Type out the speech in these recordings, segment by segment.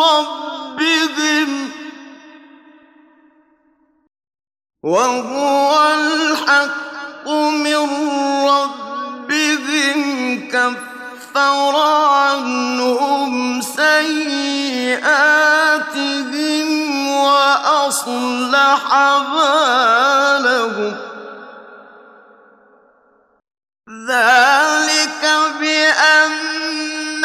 ربهم وهو الحق من ربهم كفر عنهم سيئاتهم وأصلح بالهم. ذلك بأن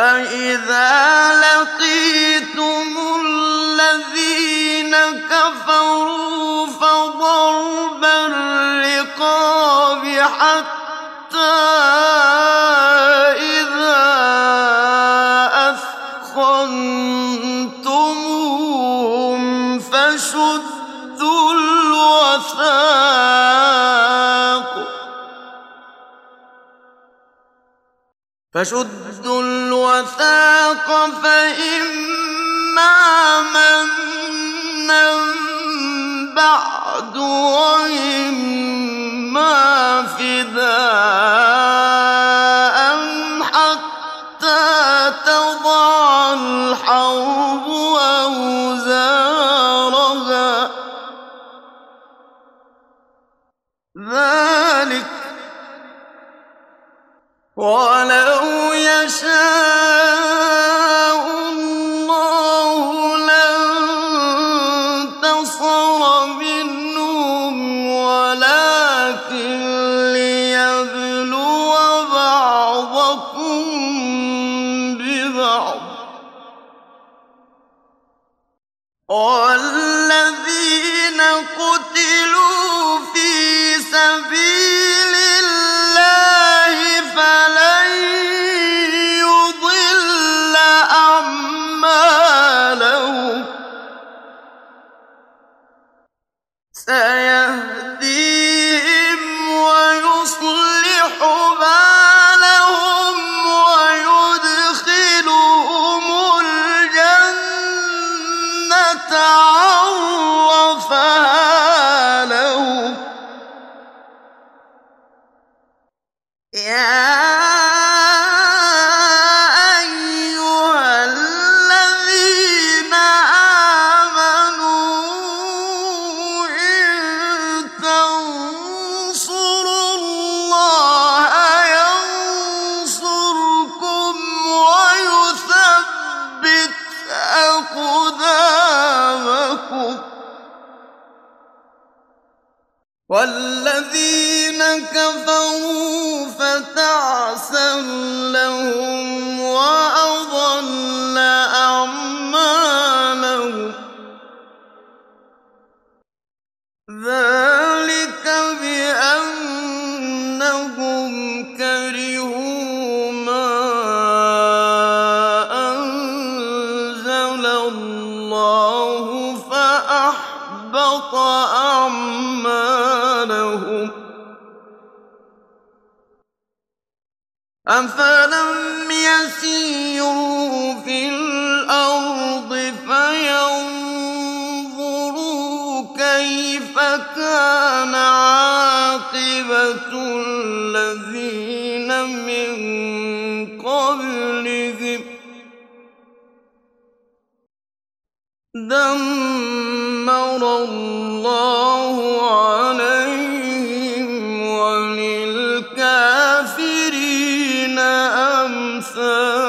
فإذا لقيتم الذين كفروا فضرب الرقاب حتى إذا أثخنتموهم فشدوا الوثاق فشدوا الوثاق فإما منا بعد وإما فداء. ببعض الله فأحبط أعمالهم. أفلم يسيروا في دمر الله عليهم وللكافرين أمثالها.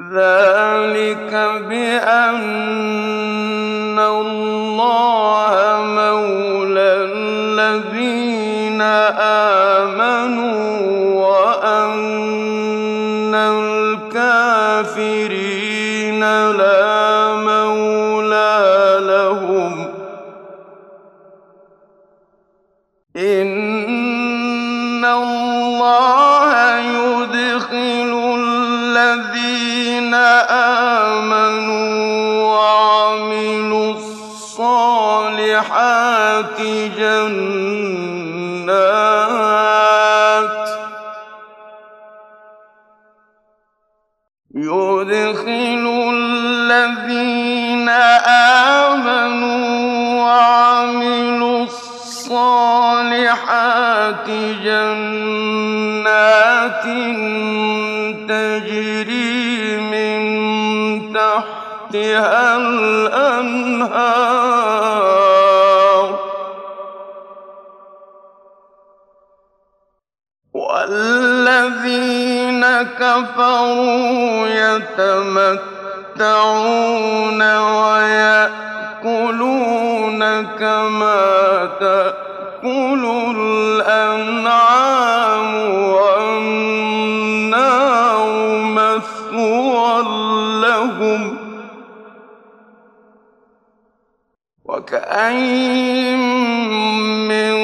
ذلك بأن الكافرين لا مولى لهم. إن الله يدخل الذين آمنوا وعملوا الصالحات جنات يدخل الذين آمنوا وعملوا الصالحات جنات تجري من تحتها الأنهار كفروا يتمتعون ويأكلون كما تأكل الأنعام والنار مثوى لهم وكأين من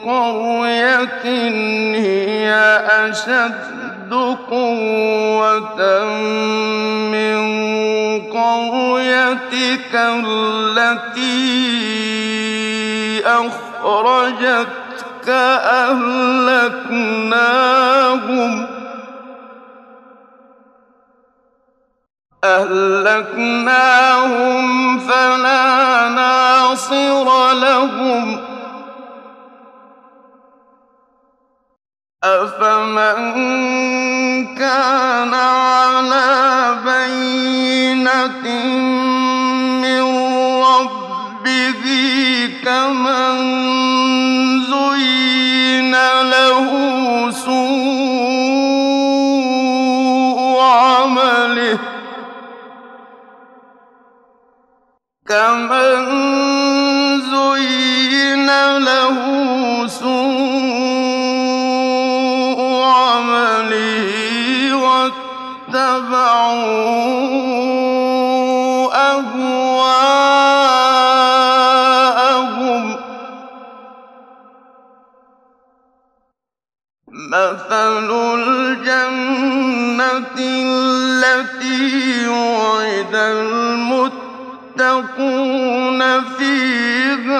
قرية هي أشد قوة من قريتك التي أخرجتك أهلكناهم أهلكناهم فلا ناصر لهم أفمن كان على مثل الجنة التي وعد المتقون فيها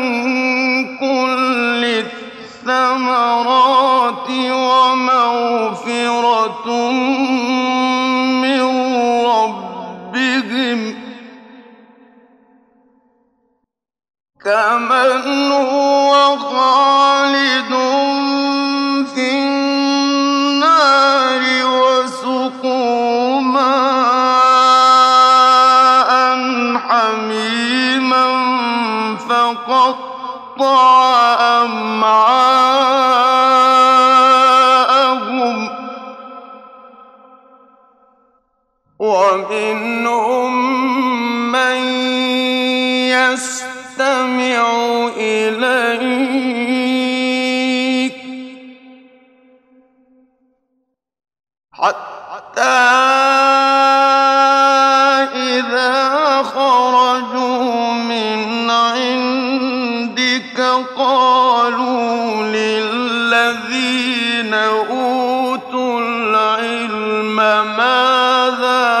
هذا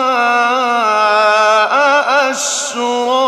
أشراطها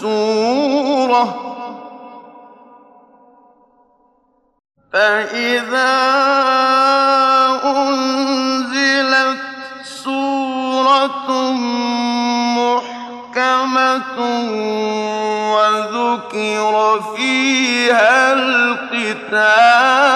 سُورَةٌ. فَإِذَا أُنزِلَتْ سُورَةٌ وذكر فيها القتال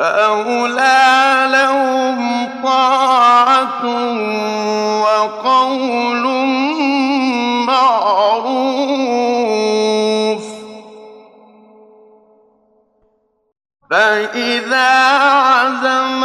فأولى لهم طاعة وقول معروف. فإذا عزم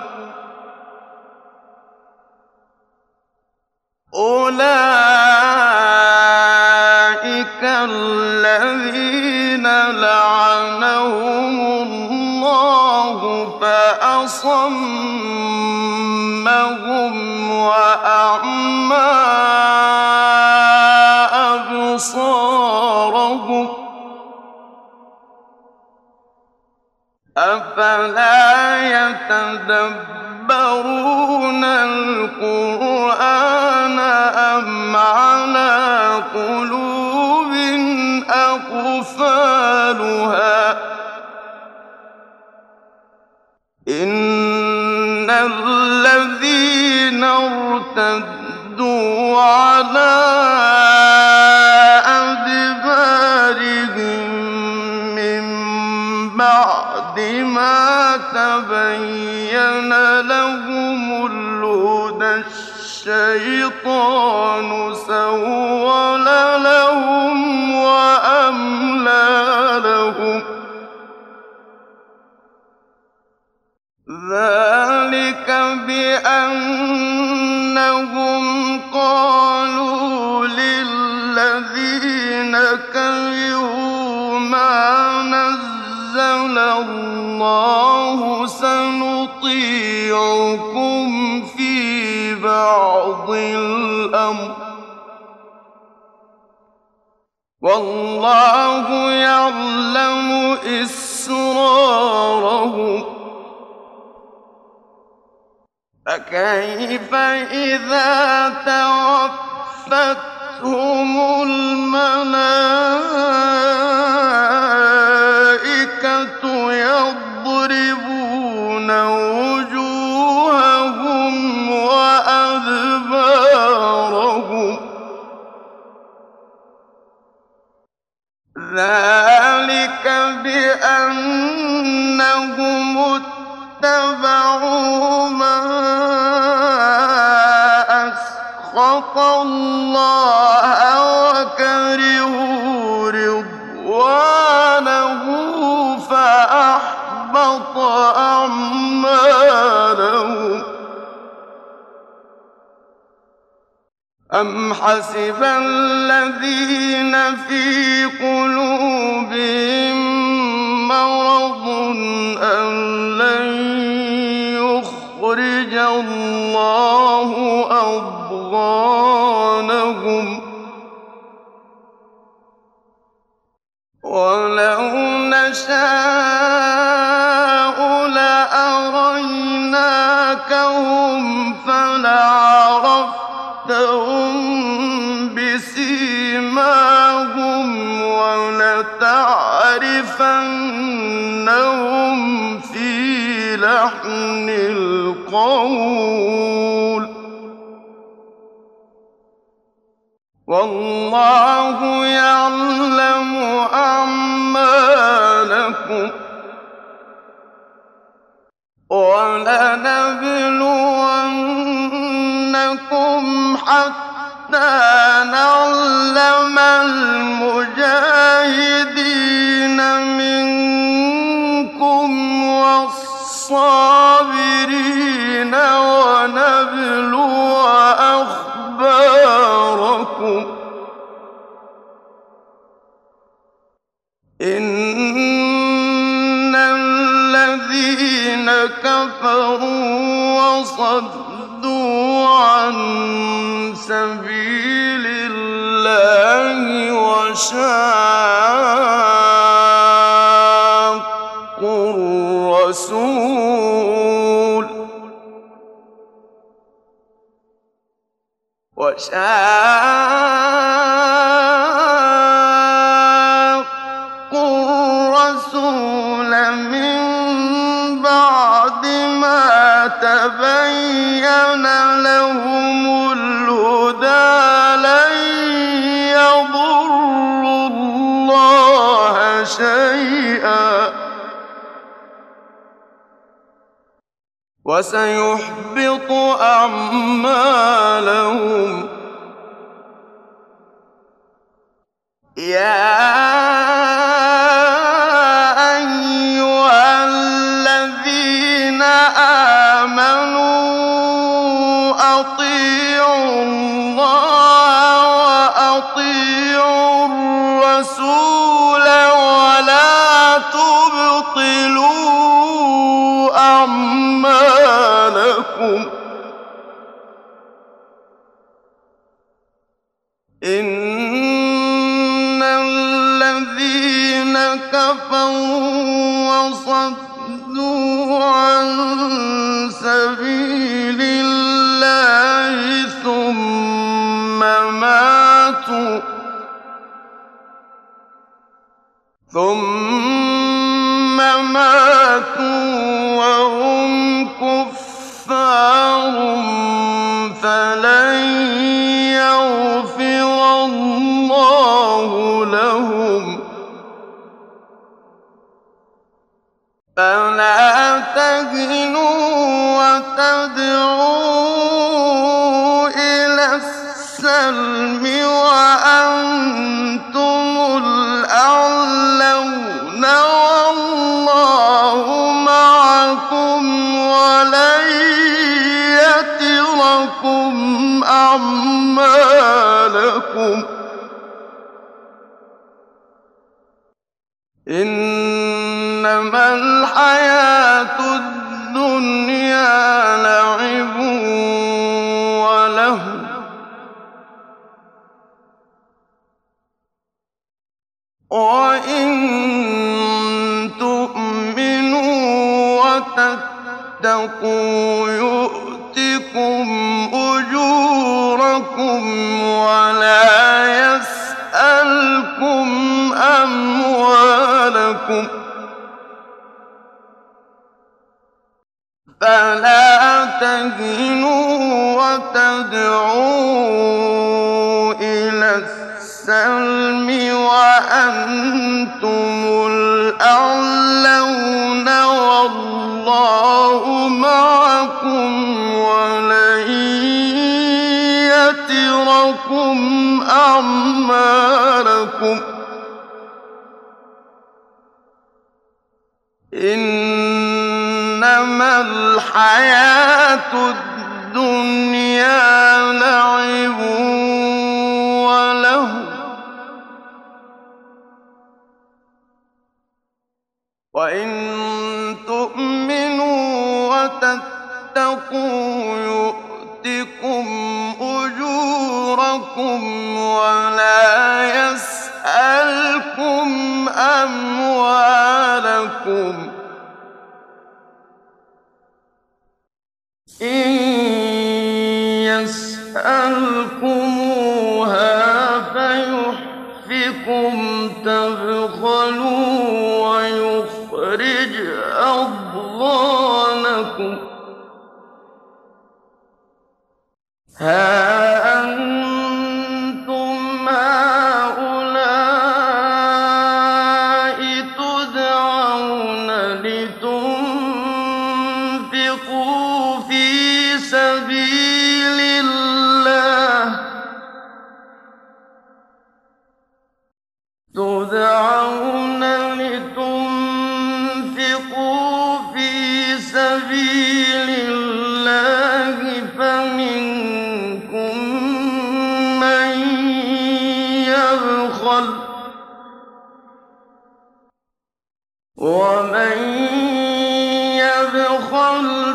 فأصمهم وأعمى أبصارهم أفلا يتدبرون القرآن ارتدوا على أدبارهم من بعد ما تبين لهم الهدى الشيطان سول لهم وأملى لهم ذلك بأنهم قالوا للذين ما نزل الله سنطيعكم في بعض الأمر. والله يعلم إسرارهم. فكيف إذا توفتهم الملائكة يضربون وجوههم وأدبارهم؟ ذلك بأنهم الله وكرهوا رضوانه فأحبط أعمالهم. أم حسب الذين في قلوبهم مرض أن لن يخرج الله أضغانهم ولو نشاء لأريناكهم فلعرفتهم بسيماهم ولتعرفنهم في لحن القول والله يعلم أعمالكم. ولنبلونكم حتى وصدوا عن سبيل الله وسيحبط أعمالهم. يا ثم ماتوا وهم كفار فلن يغفر الله لهم. فلا تهنوا أعمالكم إنما الحياة الدنيا لعب ولهو. وإن تؤمنوا وتتقوا يؤتكم أجوركم أموالكم فلا تهنوا وتدعوا إلى السلم وأنتم الأعلون والله معكم ولن يتركم أعمالكم إنما الحياة الدنيا لعب ولهو وإن تؤمنوا وتتقوا يؤتكم أجوركم فيحفكم تبخلوا ويخرج أضغانكم.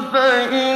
يبخل